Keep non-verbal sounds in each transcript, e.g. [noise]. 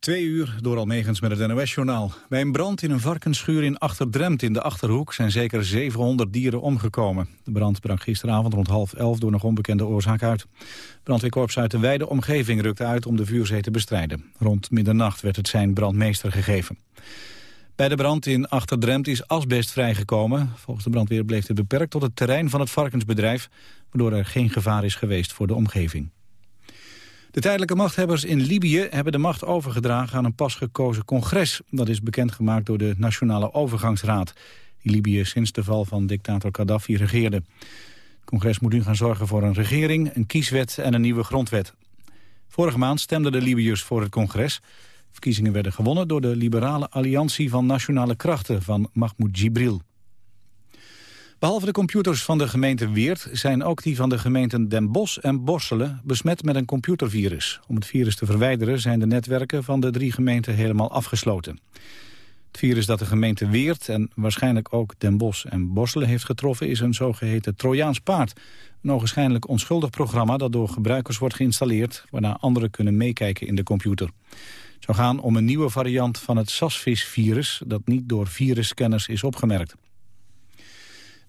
Twee uur door Almegens met het NOS-journaal. Bij een brand in een varkensschuur in Achterdremt in de Achterhoek... zijn zeker 700 dieren omgekomen. De brand brak gisteravond rond half elf door nog onbekende oorzaak uit. Brandweerkorps uit de wijde omgeving rukte uit om de vuurzee te bestrijden. Rond middernacht werd het zijn brandmeester gegeven. Bij de brand in Achterdremt is asbest vrijgekomen. Volgens de brandweer bleef het beperkt tot het terrein van het varkensbedrijf... waardoor er geen gevaar is geweest voor de omgeving. De tijdelijke machthebbers in Libië hebben de macht overgedragen aan een pas gekozen congres. Dat is bekendgemaakt door de Nationale Overgangsraad, die Libië sinds de val van dictator Gaddafi regeerde. Het congres moet nu gaan zorgen voor een regering, een kieswet en een nieuwe grondwet. Vorige maand stemden de Libiërs voor het congres. Verkiezingen werden gewonnen door de liberale alliantie van nationale krachten van Mahmoud Jibril. Behalve de computers van de gemeente Weert zijn ook die van de gemeenten Den Bosch en Borselen besmet met een computervirus. Om het virus te verwijderen zijn de netwerken van de drie gemeenten helemaal afgesloten. Het virus dat de gemeente Weert en waarschijnlijk ook Den Bosch en Borselen heeft getroffen is een zogeheten Trojaans paard. Een ogenschijnlijk onschuldig programma dat door gebruikers wordt geïnstalleerd waarna anderen kunnen meekijken in de computer. Het zou gaan om een nieuwe variant van het SASVIS-virus dat niet door virusscanners is opgemerkt.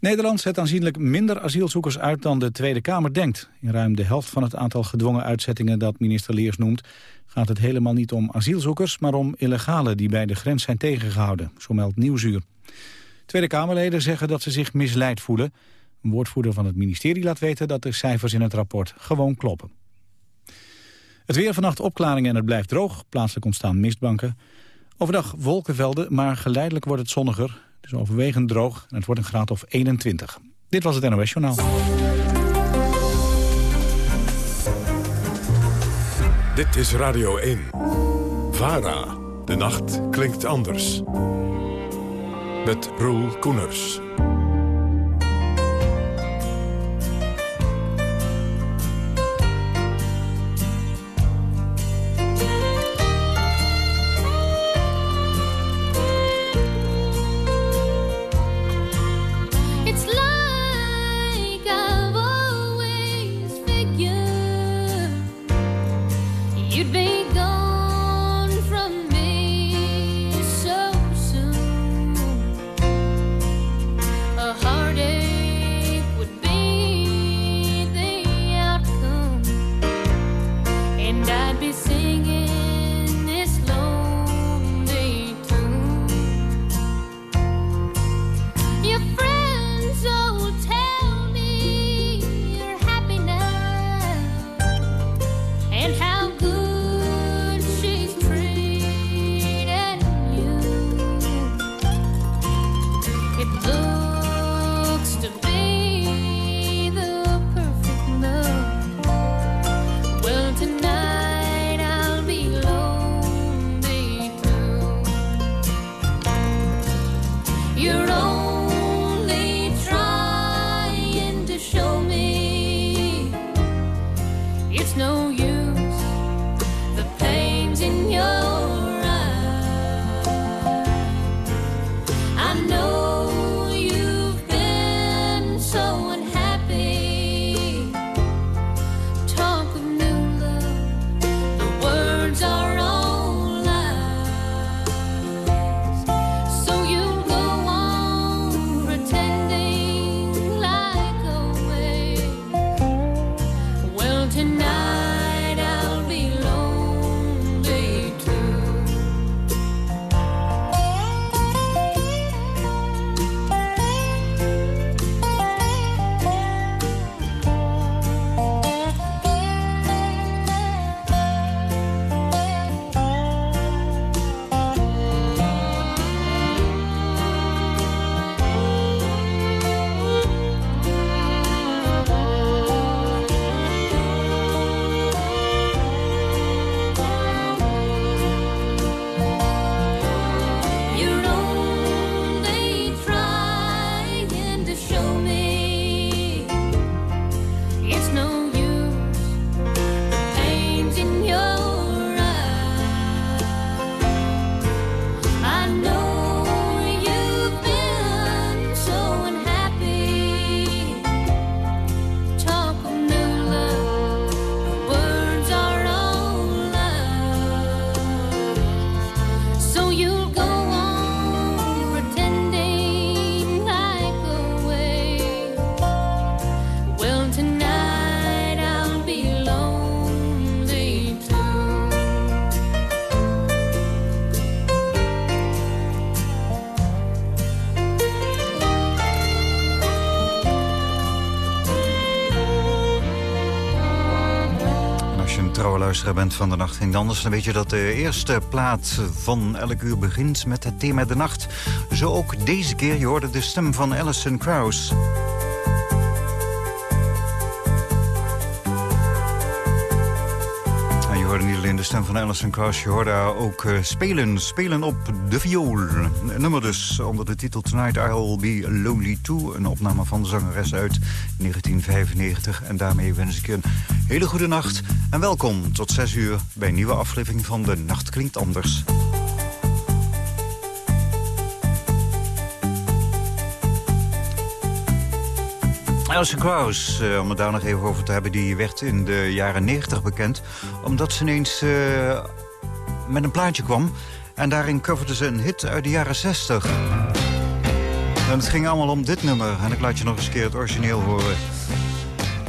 Nederland zet aanzienlijk minder asielzoekers uit dan de Tweede Kamer denkt. In ruim de helft van het aantal gedwongen uitzettingen dat minister Leers noemt... gaat het helemaal niet om asielzoekers, maar om illegalen die bij de grens zijn tegengehouden. Zo meldt Nieuwsuur. Tweede Kamerleden zeggen dat ze zich misleid voelen. Een woordvoerder van het ministerie laat weten dat de cijfers in het rapport gewoon kloppen. Het weer vannacht opklaringen en het blijft droog. Plaatselijk ontstaan mistbanken. Overdag wolkenvelden, maar geleidelijk wordt het zonniger. Het is overwegend droog en het wordt een graad of 21. Dit was het NOS Journaal. Dit is Radio 1. VARA. De nacht klinkt anders. Met Roel Koeners. Luisteraar bent van de Nacht Ging Anders... dan weet je dat de eerste plaat van elk uur begint met het thema de nacht. Zo ook deze keer, je hoorde de stem van Alison Krauss. hoorde niet alleen de stem van Alison Krauss, je hoorde ook uh, spelen. Spelen op de viool. Een nummer dus onder de titel Tonight I'll Be Lonely Too. Een opname van de zangeres uit 1995. En daarmee wens ik je hele goede nacht. En welkom tot 6 uur bij een nieuwe aflevering van De Nacht Klinkt Anders. Alison Krauss, uh, om het daar nog even over te hebben... die werd in de jaren 90 bekend... omdat ze ineens uh, met een plaatje kwam... en daarin coverde ze een hit uit de jaren 60. En het ging allemaal om dit nummer. En ik laat je nog eens een keer het origineel horen.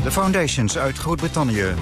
The Foundations uit Groot-Brittannië.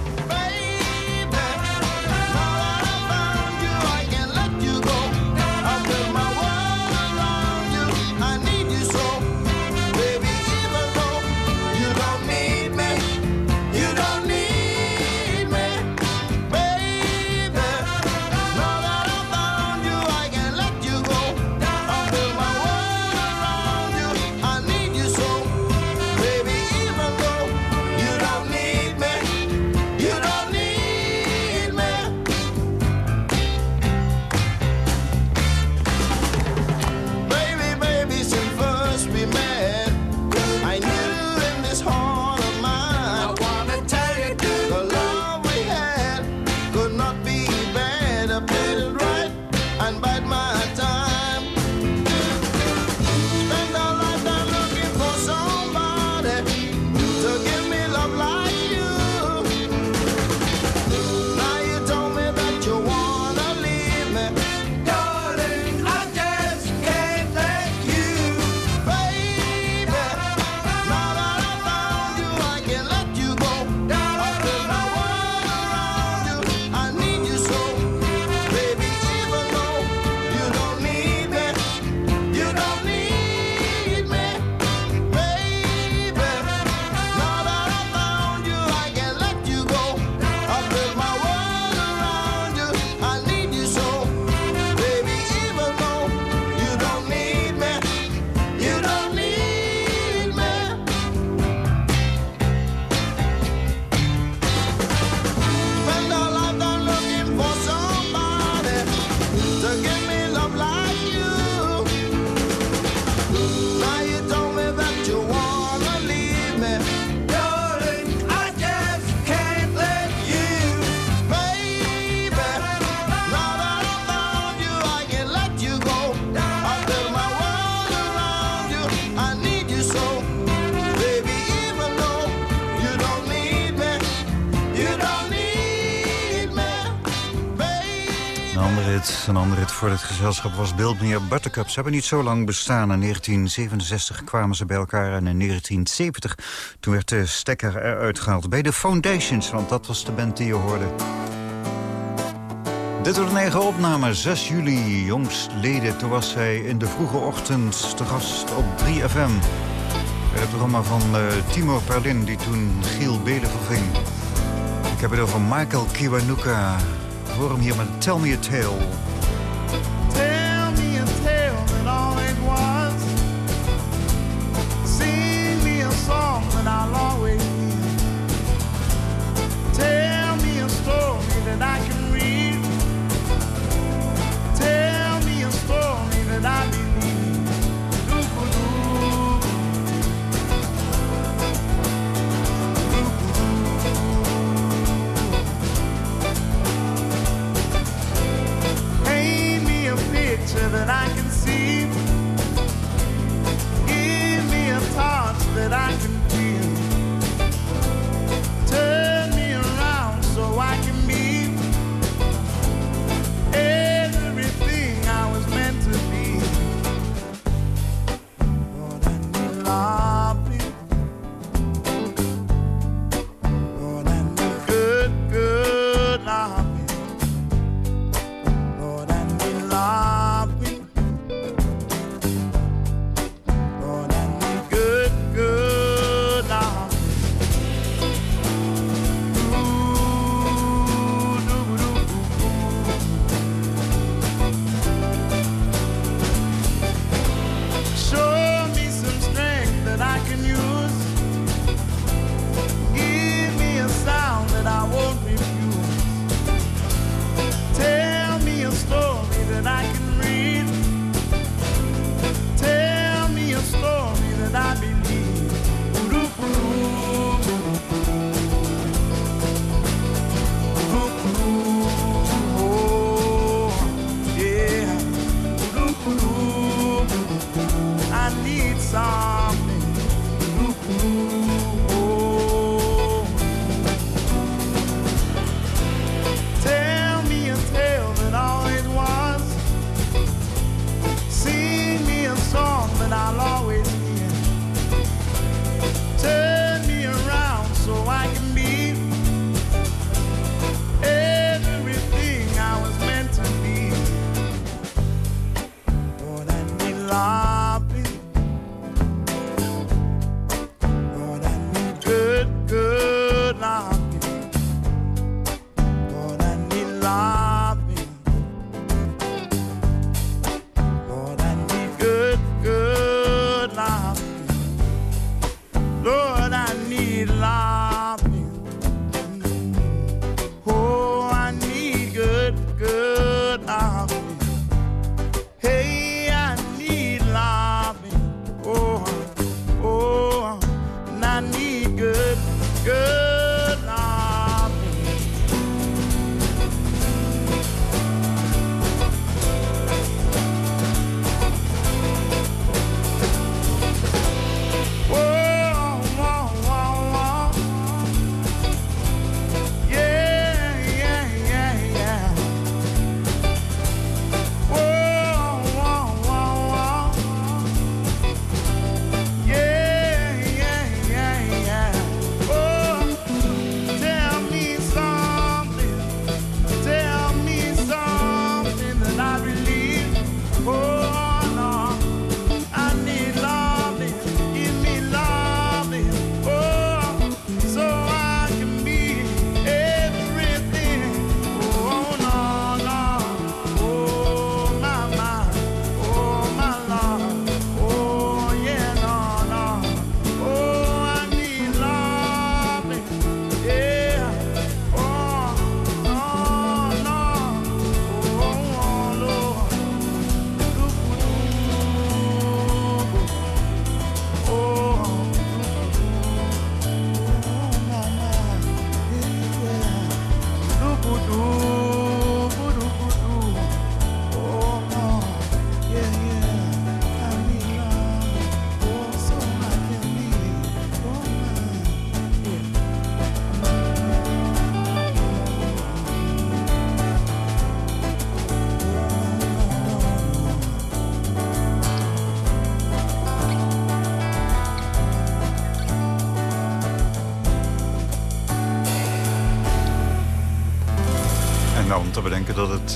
Gezelschap was Build Me Buttercup. Ze hebben niet zo lang bestaan. In 1967 kwamen ze bij elkaar en in 1970 toen werd de stekker eruit gehaald. Bij de Foundations, want dat was de band die je hoorde. Dit wordt een eigen opname, 6 juli, jongstleden. Toen was zij in de vroege ochtend te gast op 3FM. Het programma van uh, Timo Perlin, die toen Giel Bede verving. Ik heb het over Michael Kiwanuka. Hoor hem hier met Tell Me a Tale.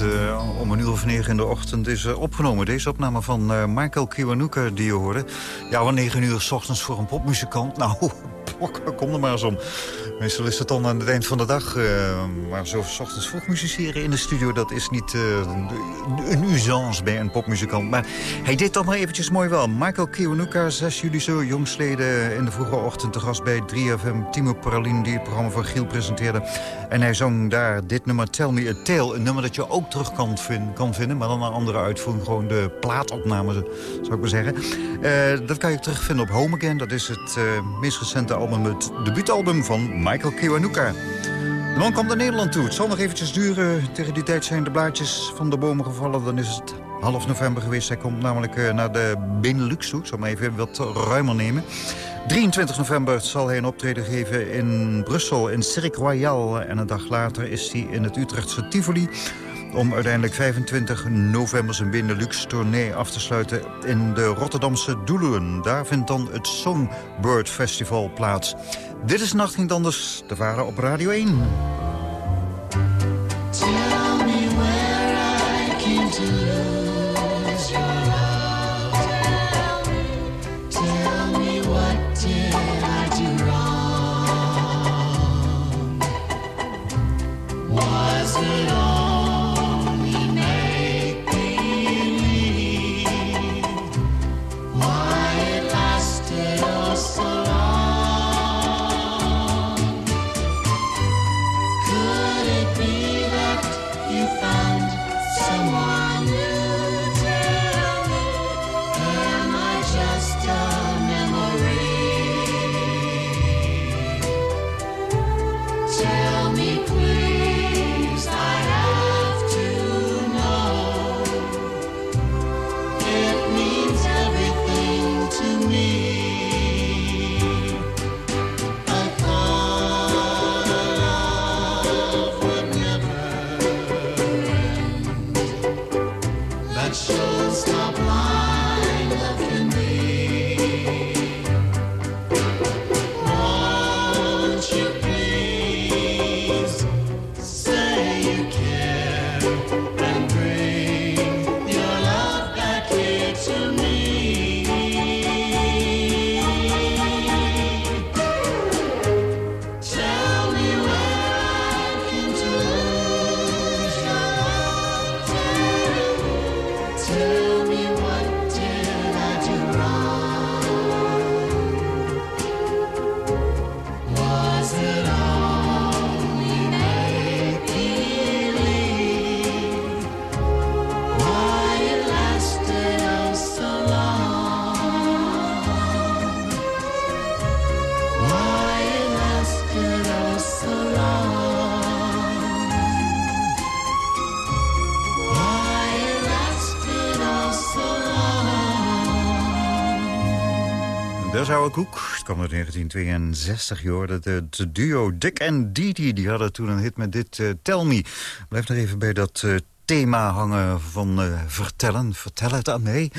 Uh, om een uur of negen in de ochtend is uh, opgenomen. Deze opname van uh, Michael Kiwanuka die je hoorde. Ja, om negen uur s ochtends voor een popmuzikant. Nou, [laughs] kom er maar eens om. Meestal is het dan aan het eind van de dag. Uh, maar zo s ochtends vroeg musiceren in de studio... dat is niet uh, een usance bij een popmuzikant. Maar hij deed toch maar eventjes mooi wel. Michael Kiwanuka, 6 juli zo, jongsleden in de vroege ochtend... te gast bij 3FM, Timo Paralin, die het programma van Giel presenteerde. En hij zong daar dit nummer Tell Me A Tale. Een nummer dat je ook terug kan, vind, kan vinden, maar dan een andere uitvoering. Gewoon de plaatopname, zou ik maar zeggen. Uh, dat kan je terugvinden op Home Again. Dat is het meest recente album, het debuutalbum van Michael Kiwanuka. De man komt naar Nederland toe. Het zal nog eventjes duren. Tegen die tijd zijn de blaadjes van de bomen gevallen. Dan is het half november geweest. Hij komt namelijk uh, naar de Benelux. Ik zal hem even wat ruimer nemen. 23 november zal hij een optreden geven in Brussel, in Cirque Royal. En een dag later is hij in het Utrechtse Tivoli om uiteindelijk 25 november zijn Benelux-tournee af te sluiten in de Rotterdamse Doelen. Daar vindt dan het Songbird Festival plaats. Dit is Nacht Anders, de varen op Radio 1. Oude Koek. Het kwam uit 1962, je hoorde het, duo Dick en Didi. Die hadden toen een hit met dit uh, Tell Me. Blijf nog even bij dat uh, thema hangen van uh, vertellen. Vertel het aan mij.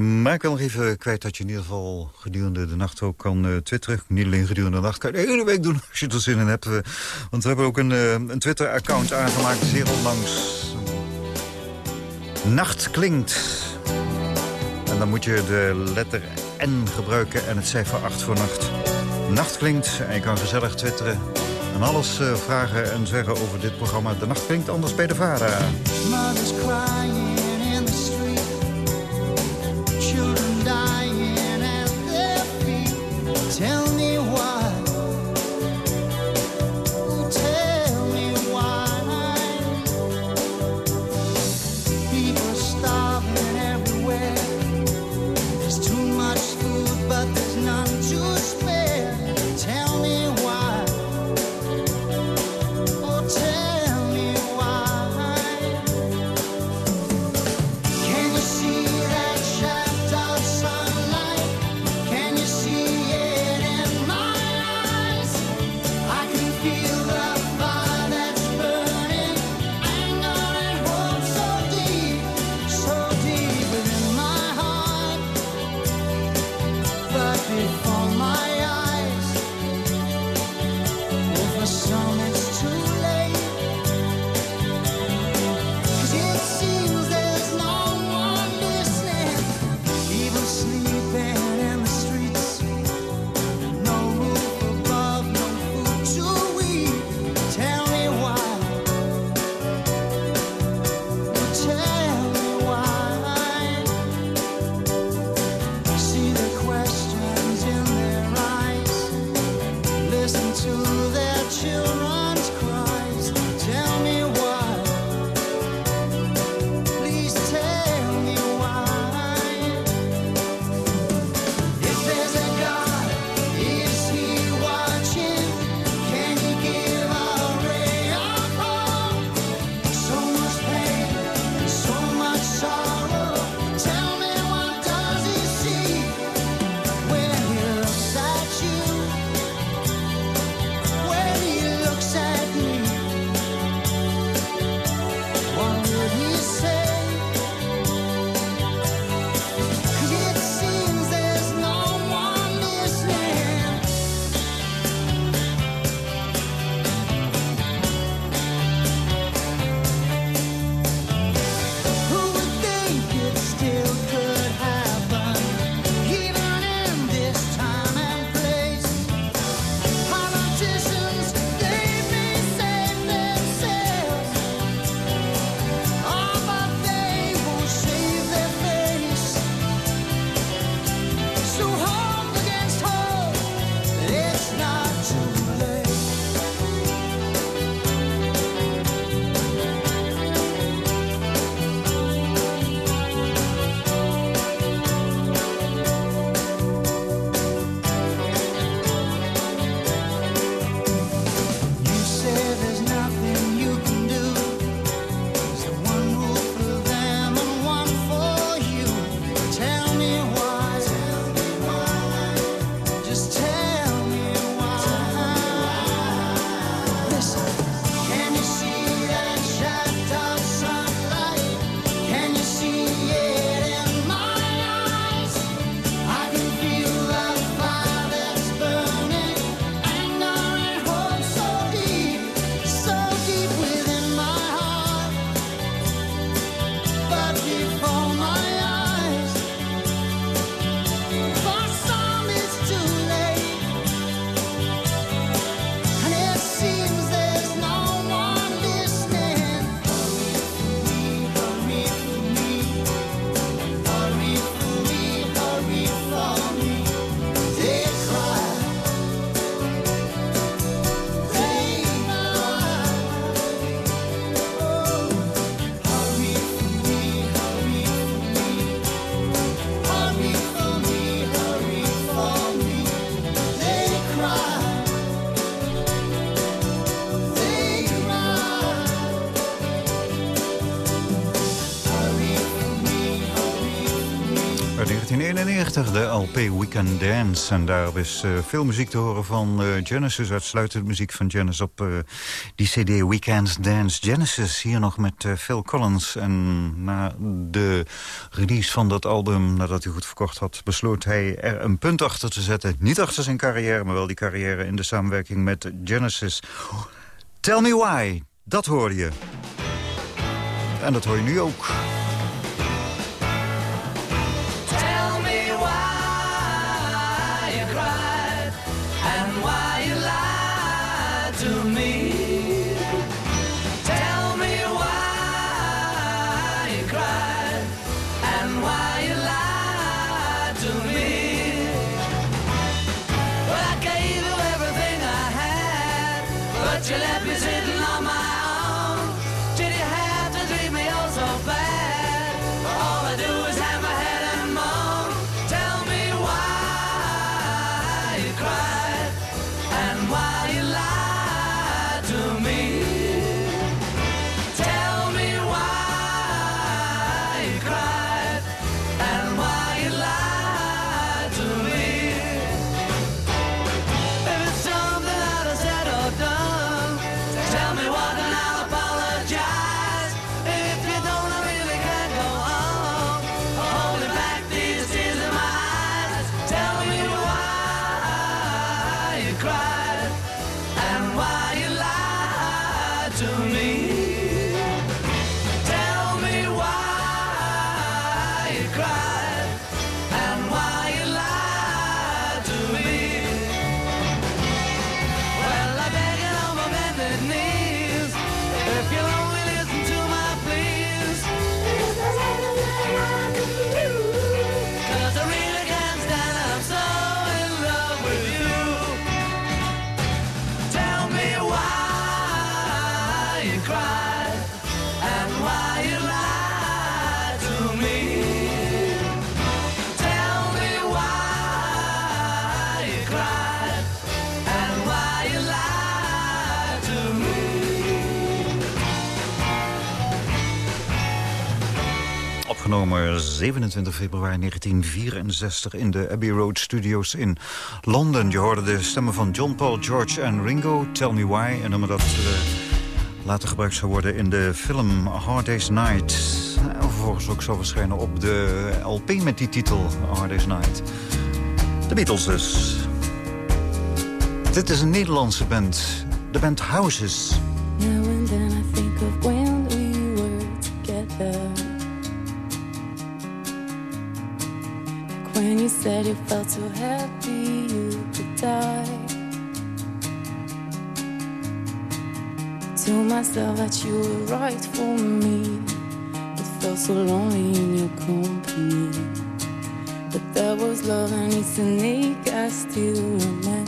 maar ik wil nog even kwijt dat je in ieder geval gedurende de nacht ook kan twitteren. Niet alleen gedurende de nacht, kan je hele week doen als je er zin in hebt. want we hebben ook een, een Twitter-account aangemaakt, zeer onlangs. Nacht klinkt. En dan moet je de letter N gebruiken en het cijfer 8 voor nacht. Nacht klinkt en je kan gezellig twitteren. En alles uh, vragen en zeggen over dit programma. De nacht klinkt anders bij de VARA. Mothers crying 1991, de LP Weekend Dance. En daar is uh, veel muziek te horen van uh, Genesis, uitsluitend muziek van Genesis op uh, die cd Weekend Dance. Genesis hier nog met Phil Collins. En na de release van dat album, nadat hij goed verkocht had... besloot hij er een punt achter te zetten. Niet achter zijn carrière, maar wel die carrière in de samenwerking met Genesis. Tell Me Why, dat hoor je. En dat hoor je nu ook. Opgenomen 27 februari 1964 in de Abbey Road Studios in Londen. Je hoorde de stemmen van John Paul, George en Ringo, Tell Me Why. En nummer dat uh, later gebruikt zou worden in de film Hard Day's Night. En vervolgens ook zal verschijnen op de LP met die titel Hard Day's Night. De Beatles dus. Dit is een Nederlandse band. De band Houses. Said you felt so happy you could die. Told myself that you were right for me. It felt so lonely in your company. But there was love and it's unique, I still remember.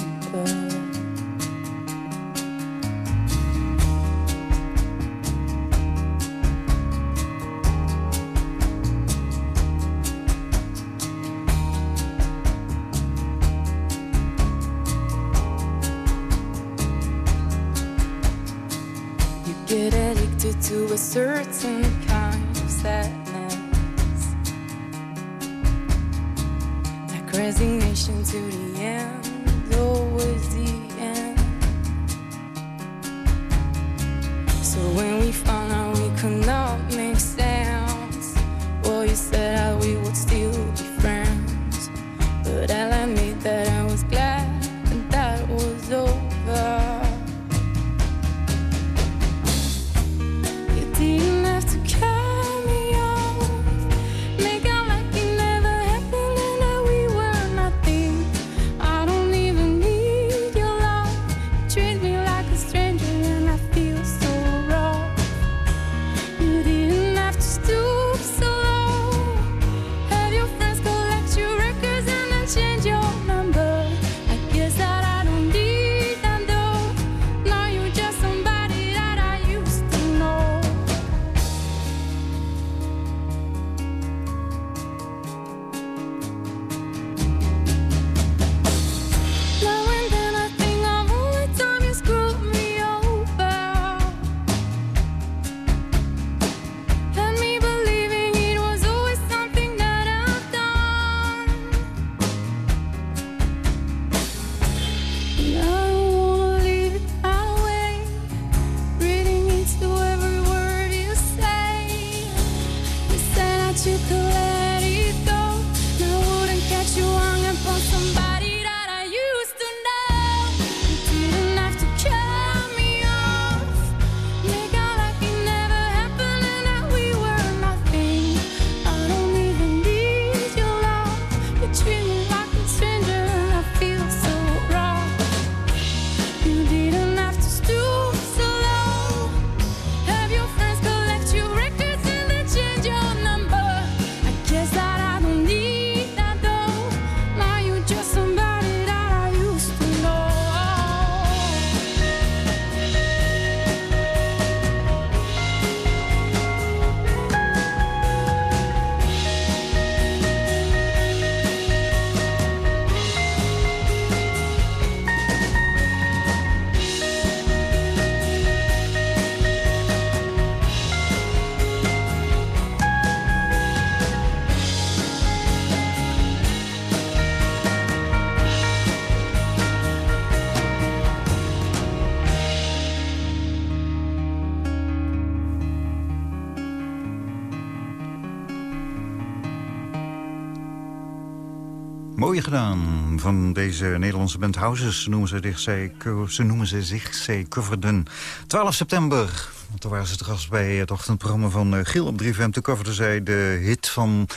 Van deze Nederlandse band Houses. Noemen ze, zich, ze noemen ze zich, coverden. 12 september, toen waren ze te gast bij het ochtendprogramma van uh, Giel op 3FM. Toen coverden zij de hit van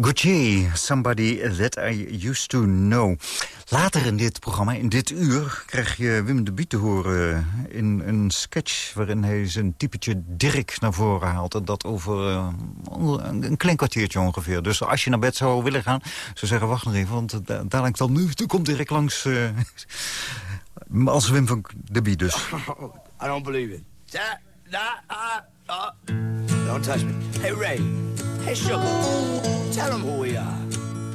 Gauthier, Somebody That I Used To Know. Later in dit programma, in dit uur, krijg je Wim de Biet te horen... in een sketch waarin hij zijn typetje Dirk naar voren haalt. En dat over uh, een klein kwartiertje ongeveer. Dus als je naar bed zou willen gaan, zou zeggen... wacht nog even, want dadelijk dan nu, toen komt Dirk langs... Uh, als Wim van de Biet dus. [laughs] I don't believe it. Da, da. Don't touch me. Hey, Ray. Hey, Sugar. Tell them who we are.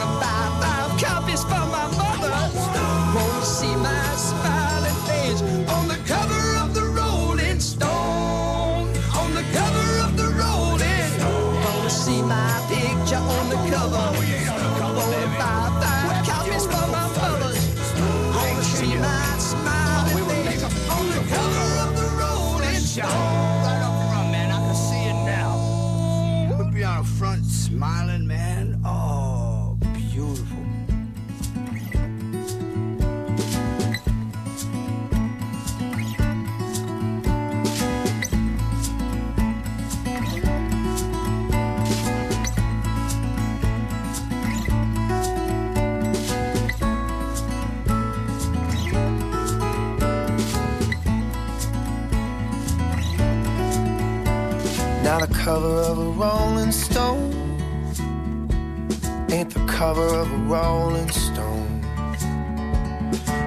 about cover of a Rolling Stone. Ain't the cover of a Rolling Stone.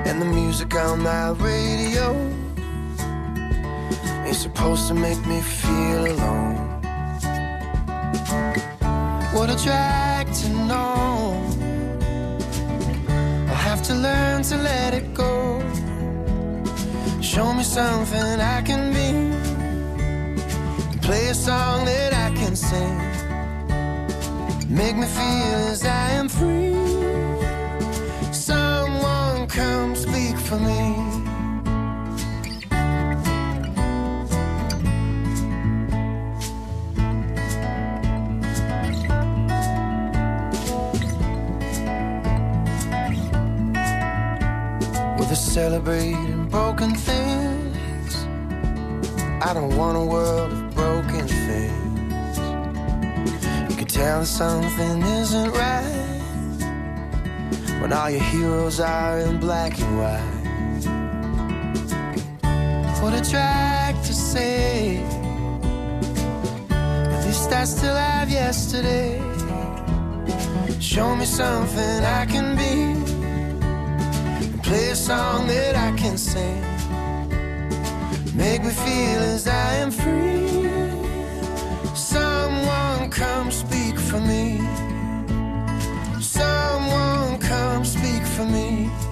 And the music on that radio ain't supposed to make me feel alone. What a drag to know. I'll have to learn to let it go. Show me something I can be. Play a song that I can sing. Make me feel as I am free. Someone come speak for me. With a celebrating broken things. I don't want a world Tell something isn't right when all your heroes are in black and white. What a drag to say. At least I still have yesterday. Show me something I can be. Play a song that I can sing. Make me feel as I am free. Speak for me.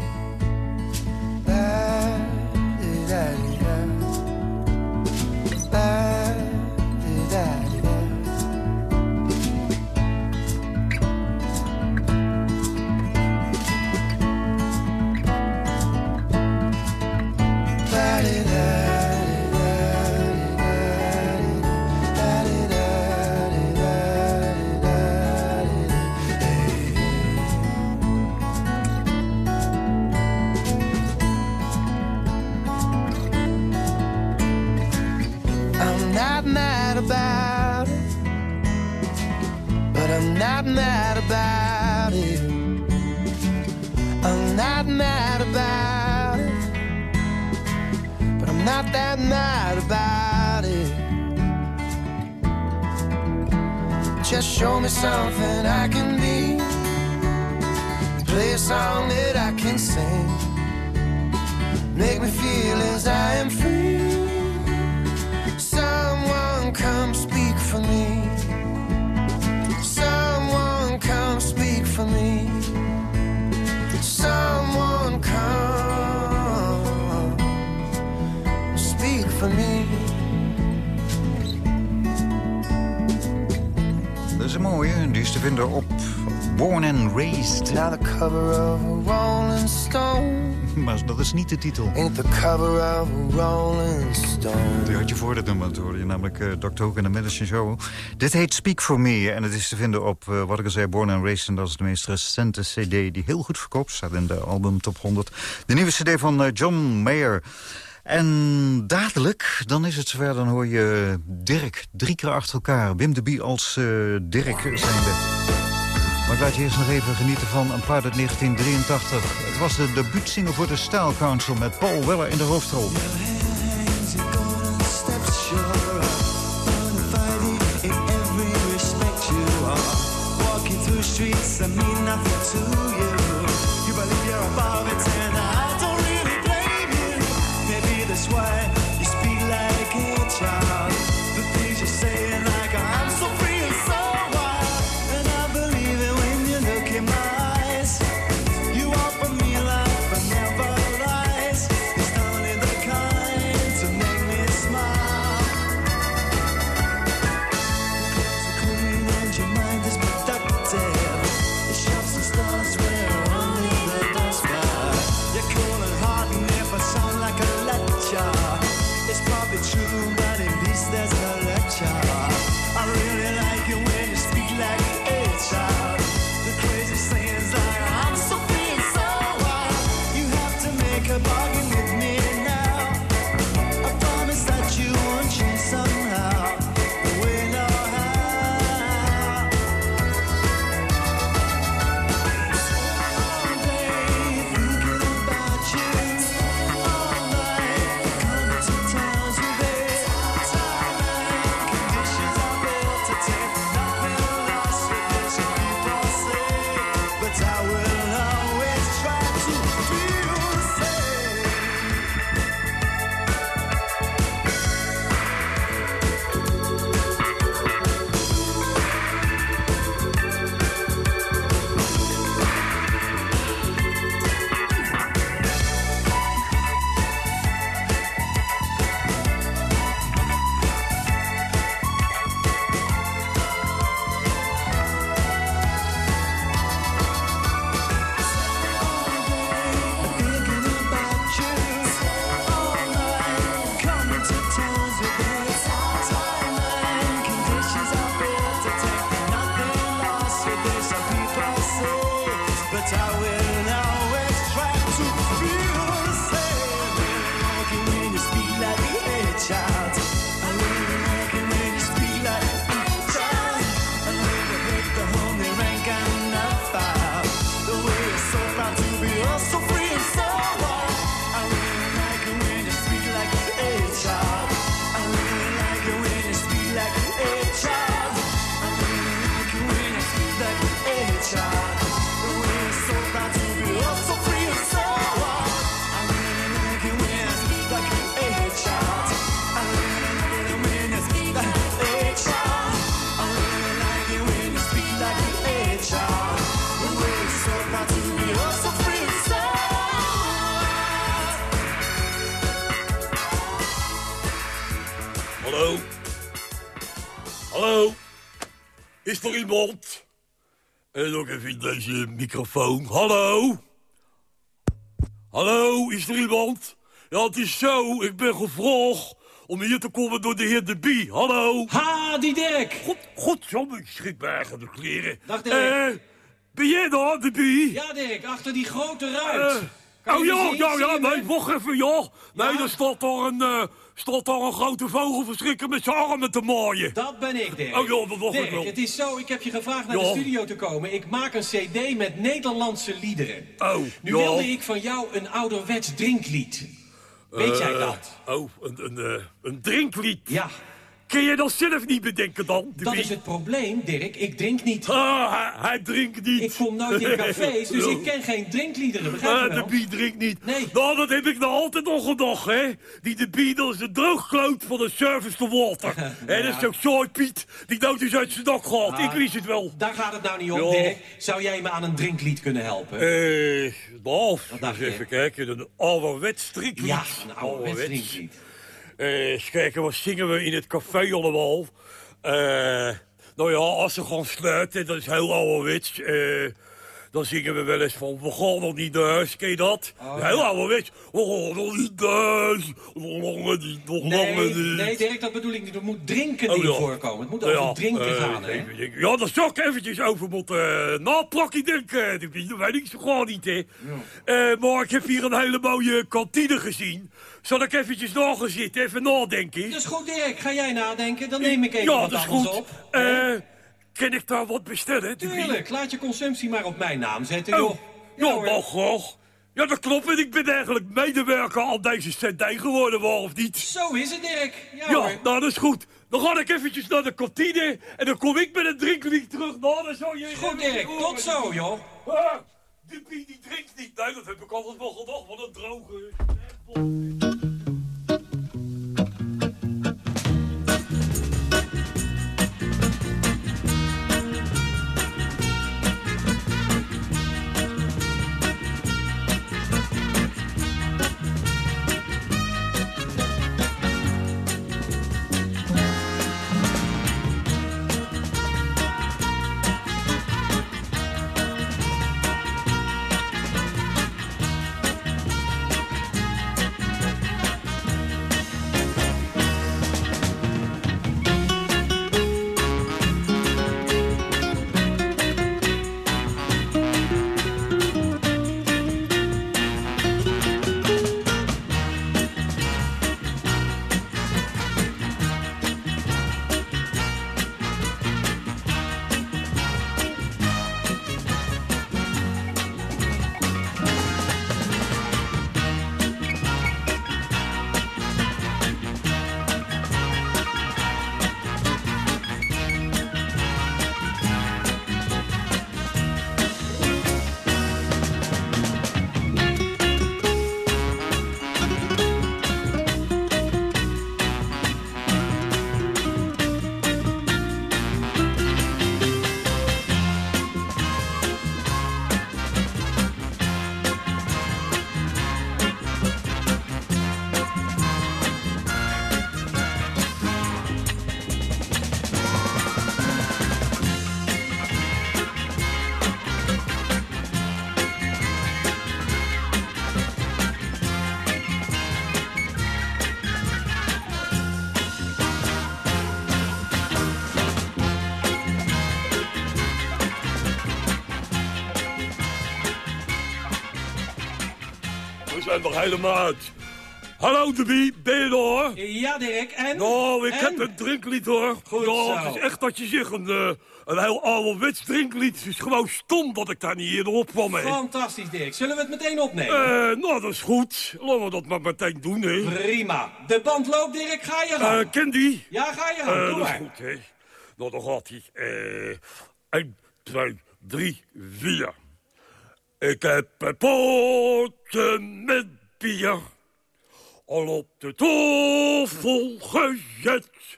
Mad about it. I'm not mad about it, but I'm not that mad about it. Just show me something I can be. Play a song that I can sing. Make me feel as I am free. Someone come speak for me. Come speak for me. Someone come speak for me. Dat is een mooie, die is te vinden op Born and Raised. Now the cover of a Rolling Stone [laughs] Maar dat is niet de titel. ain't the cover of a Rolling Stone. Die had je voor dit nummer, hoorde je namelijk uh, Dr. Hook en de Medicine Show. Dit heet Speak For Me en het is te vinden op, uh, wat ik al zei, Born and Raised. En dat is de meest recente cd die heel goed verkoopt. Staat in de album Top 100. De nieuwe cd van uh, John Mayer. En dadelijk, dan is het zover, dan hoor je Dirk drie keer achter elkaar. Wim de Bie als uh, Dirk zijn we. Maar ik laat je eerst nog even genieten van een plaat uit 1983. Het was de debuutsingle voor de Style Council met Paul Weller in de hoofdrol. Streets nothing to you. You believe above it, is er iemand? En nog even in deze microfoon. Hallo? Hallo, is er iemand? Ja, het is zo, ik ben gevraagd om hier te komen door de heer De Bie. Hallo? Ha, die Dirk! God, godsamme, ik schrik me eigenlijk de kleren. Dag, Dirk. Eh, ben jij daar, De Bie? Ja, Dirk, achter die grote ruit. Eh, oh ja, je me? nee, wacht even, ja. Nee, Ja? er staat daar een, eh, staat daar een grote vogelverschrikker met zijn armen te maaien. Dat ben ik, Dirk. Oh ja, dat wacht ik Dirk, wel. het is zo, ik heb je gevraagd naar Ja. de studio te komen. Ik maak een cd met Nederlandse liederen. Oh, Nu ja. wilde ik van jou een ouderwets drinklied. Weet jij Eh, dat? Oh, een, een, eh, een drinklied. Ja, Kun je dat zelf niet bedenken dan? Dat is het probleem, Dirk. Ik drink niet. Ah, hij, hij drinkt niet. Ik kom nooit in cafés, dus ik [laughs] ken geen drinkliederen, begrijp je de bie drinkt niet. Nee. Nou, dat heb ik nou altijd al gedacht, hè. Die de bie, dat is de droogkloot van de service to water. [laughs] En dat is ook Soy Piet, die dood is uit zijn dak gehaald. Ah. ik wist het wel. Daar gaat het nou niet om, Ja. Dirk. Zou jij me aan een drinklied kunnen helpen? Eh, nou, eens je? even kijken. Een ouderwets striklied. ja, een ouderwets drinklied. Eh, eens kijken, wat zingen we in het café allemaal? Eh, nou ja, als ze gaan sluiten, dat is heel ouderwets. Eh, dan zingen we wel eens van, we gaan nog niet thuis, ken je dat? heel ouderwets. We gaan nog niet thuis, nog langer niet, nog langer Nee, niet. nee, Dirk, dat bedoel ik niet. Er moet drinken Oh, in ja. voorkomen. Het moet Nou over ja, drinken gaan, hè? Ja, daar zou ik eventjes over moeten naplakken, denk ik. Dat weet ik zo gewoon niet, hè. Maar ik heb hier een hele mooie kantine gezien. Zal ik eventjes na gaan zitten, even nadenken? Dat is goed, Dirk. Ga jij nadenken? Dan neem ik even ja, wat dat is goed. op. Eh, kan ik daar wat bestellen? Tuurlijk, laat je consumptie maar op mijn naam zetten, Oh, joh. ja, hoor. mag graag. Ja, dat klopt. En ik ben eigenlijk medewerker aan deze CD geworden, waar of niet? Zo is het, Dirk. Ja, Ja, hoor. nou, dat is goed. Dan ga ik eventjes naar de kantine en dan kom ik met een drinklied terug. Nou, dan zou je... Goed, Dirk. Tot zo, joh. Ah, die die drinkt niet. Nee, dat heb ik altijd wel gedacht. Wat een droge... Helemaal uit. Hallo, de Bie, ben je er hoor? Ja, Dirk. En? Nou, ik En? heb een drinklied hoor. Goed zo. het is echt dat je zegt een, eh, een heel ouderwets drinklied. Het is gewoon stom dat ik daar niet eerder op kwam, hè. Fantastisch, Dirk. Zullen we het meteen opnemen? Eh, nou, dat is goed. Laten we dat maar meteen doen, hè. Prima. De band loopt, Dirk. Ga je gang. Eh, ken die? ja, ga je gang. Eh, Doe dat is goed, hè. Nou, dan gaat hij. Eh, 1, 2, 3, 4. Ik heb een met al op de tafel gezet.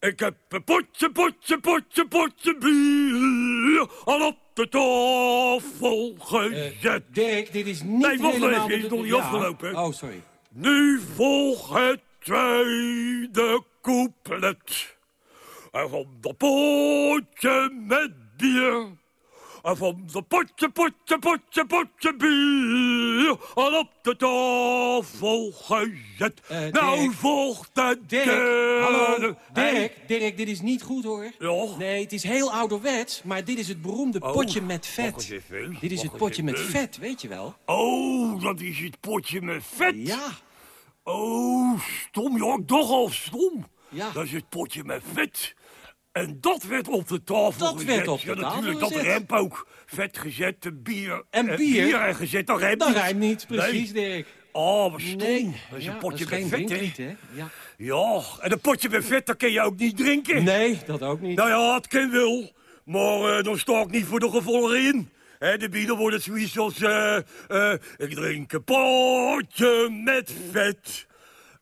Ik heb een potje, potje, potje, potje bier al op de tafel gezet. Dirk, dit is niet Nee, wacht helemaal... even, het is nog niet afgelopen. Oh, sorry. Nu volgt het tweede couplet. En van dat potje met bier. En van dat potje, potje, potje, potje bier. Al op de tafel gezet. Eh, nou volgt de Dirk, hallo. Dirk, Dirk, dit is niet goed hoor. Ja? Nee, het is heel ouderwets, maar dit is het beroemde Oh, potje met vet. even, Dit is het potje met vet, weet je wel? Oh, dat is het potje met vet. Ja. Oh, stom, ja, toch al stom. Ja. Dat is het potje met vet. En dat werd op de tafel Dat gezet. werd op de ja, tafel natuurlijk, dat remp ook. Vet gezet, bier. En eh, bier? en gezet, dat rijmt Dat niet. rijmt niet, precies, Nee. Dirk. Oh, wat stom. Nee, Dat is ja, een potje met geen vet, hè? hè? Ja. Ja, en een potje met vet, dat kun je ook niet drinken. Nee, dat ook niet. Nou ja, het kan wel. Maar eh, dan sta ik niet voor de gevolgen in. Hè, de bier dan wordt het zoiets als... eh, ik drink een potje met vet.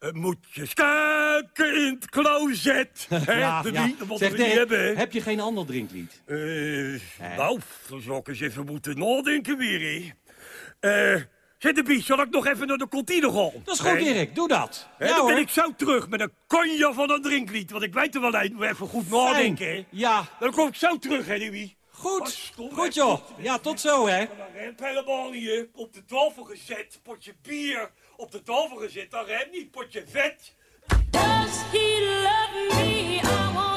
Eh, moet je kijken in het closet. [laughs] Hè, Ja, de ja. moeten Zeg, we niet hebben. heb je geen ander drinklied? Eh, nou, dan zal ik eens even moeten nadenken weer, hè. Eh, zet de bier, zal ik nog even naar de kantine gaan? Dat is goed, Hè? Dirk. Doe dat. Ja, dan ben hoor. ik zo terug met een kanje van een drinklied. Want ik weet er wel een, maar even goed Fijn. nadenken, hè. Ja, Dan kom ik zo terug, hè, Louis. goed. Wat. Goed, joh. Ja, tot zo, hè. Remt helemaal hè. Op de tafel gezet, potje bier. Op de tafel gezet, dat remt niet, potje vet. Does he love me? I wanna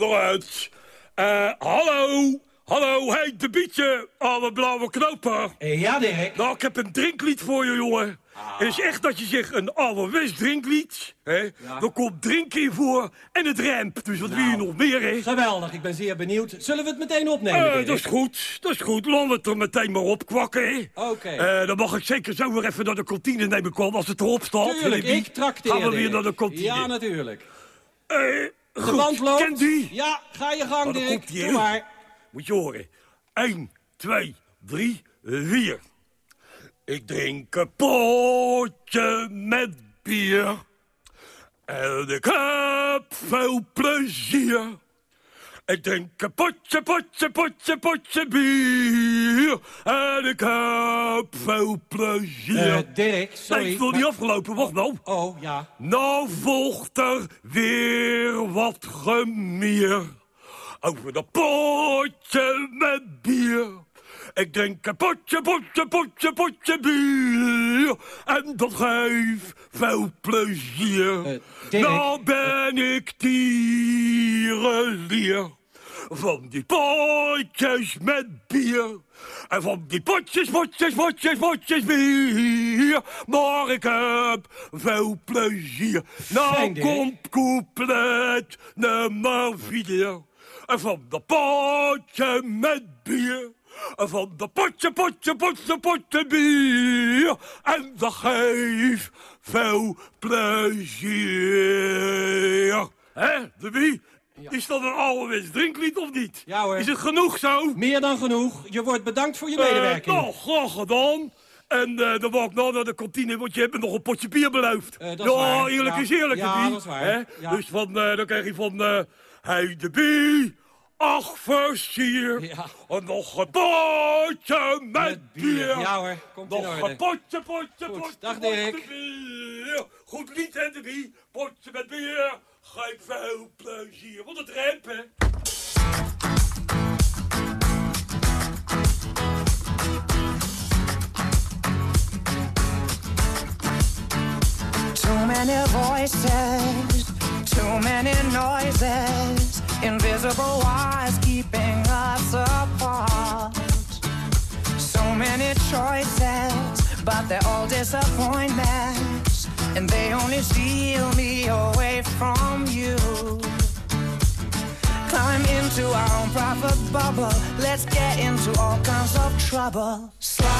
eruit. Eh, hallo. Hallo, hey, de bietje. Oude blauwe knopen. Eh, Ja, Dirk. Nou, ik heb een drinklied voor je, jongen. Het is echt dat je zegt een ouderwets drinklied. Hè? Er komt drinken in voor en het remp. Dus wat wil je nog meer, hè? Geweldig, ik ben zeer benieuwd. Zullen we het meteen opnemen, Dirk? dat is goed, dat is goed. Laten we het er meteen maar op kwakken, hè? Oké. Dan mag ik zeker zo weer even naar de kantine nemen komen als het erop staat. Tuurlijk, ik trakteer, Gaan we weer naar de kantine. Ja, natuurlijk. Eh, De band loopt. kent die? Ja, ga je gang, daar Dirk. Doe maar. Moet je horen. 1, 2, 3, 4. Ik drink een potje met bier. En ik heb veel plezier. Ik drink een potje, potje, potje, potje bier. En ik heb veel plezier. Eh, Dirk, sorry. Nee, ik wil maar- niet afgelopen, wacht nou. Oh, ja. Nou volgt er weer wat gemier over dat potje met bier. Ik drink een potje, potje, potje, potje bier. En dat geeft veel plezier. Dirk. nou ben ik tierenlier. Van die potjes met bier. En van die potjes, potjes, potjes, potjes bier. Maar ik heb veel plezier. Nou komt couplet nummer vier. En van dat potje met bier. En van dat potje, potje, potje, potje bier. En dat geeft veel plezier. Hè, de wie? Is dat een ouderwets drinklied of niet? Ja hoor. Is het genoeg zo? Meer dan genoeg. Je wordt bedankt voor je Eh, medewerking. nou, graag gedaan. En eh, dan wou ik nou naar de kantine, want je hebt me nog een potje bier beloofd. Eh, dat is ja, waar. eerlijk Ja. is eerlijk. Ja, dat is waar. Ja. Dus van, dan krijg je van... hey, de bie, ach, versier. Ja. En nog een potje met, Met bier. Ja hoor, komt in Nog een potje, potje, Goed. potje, Dag, potje Dirk. bier. Goed lied, hè, de bie. Potje met bier. Geef veel plezier. Wat het ramp, hè. Too many voices, too many noises, invisible wires keeping us apart. So many choices, but they're all disappointments, and they only steal me away from you. Climb into our own private bubble, let's get into all kinds of trouble. Slide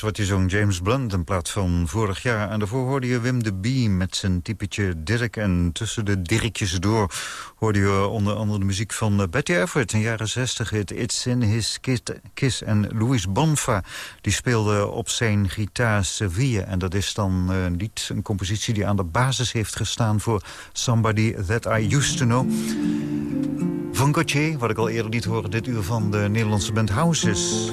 wat je zong James Blunt, in plaats van vorig jaar. En daarvoor hoorde je Wim de Bee met zijn typetje Dirk. En tussen de Dirkjes door hoorde je onder andere de muziek van eh, Betty Everett. In de jaren zestig het It's in His Kiss. En Louis Bonfa, die speelde op zijn gitaar Sevilla. En dat is dan eh, een lied, een compositie die aan de basis heeft gestaan... voor Somebody That I Used To Know. Van Gauthier, wat ik al eerder liet horen dit uur van de Nederlandse band Houses...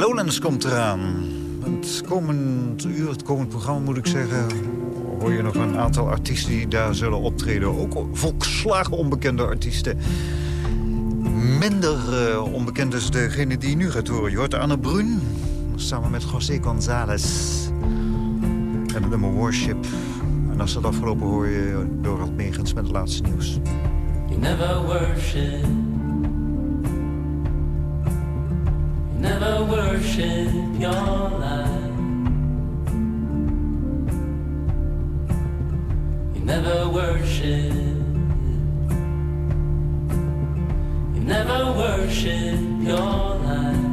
Lowlands komt eraan. Het komend uur, het komend programma moet ik zeggen... hoor je nog een aantal artiesten die daar zullen optreden. Ook volkslagen onbekende artiesten. Minder eh, onbekend is degene die nu gaat horen. Je hoort Anne Brun samen met José González. En de nummer Worship. En als dat afgelopen hoor je Dorald Megens met het laatste nieuws. You never worship. never worship your life. You never worship. You never worship your life.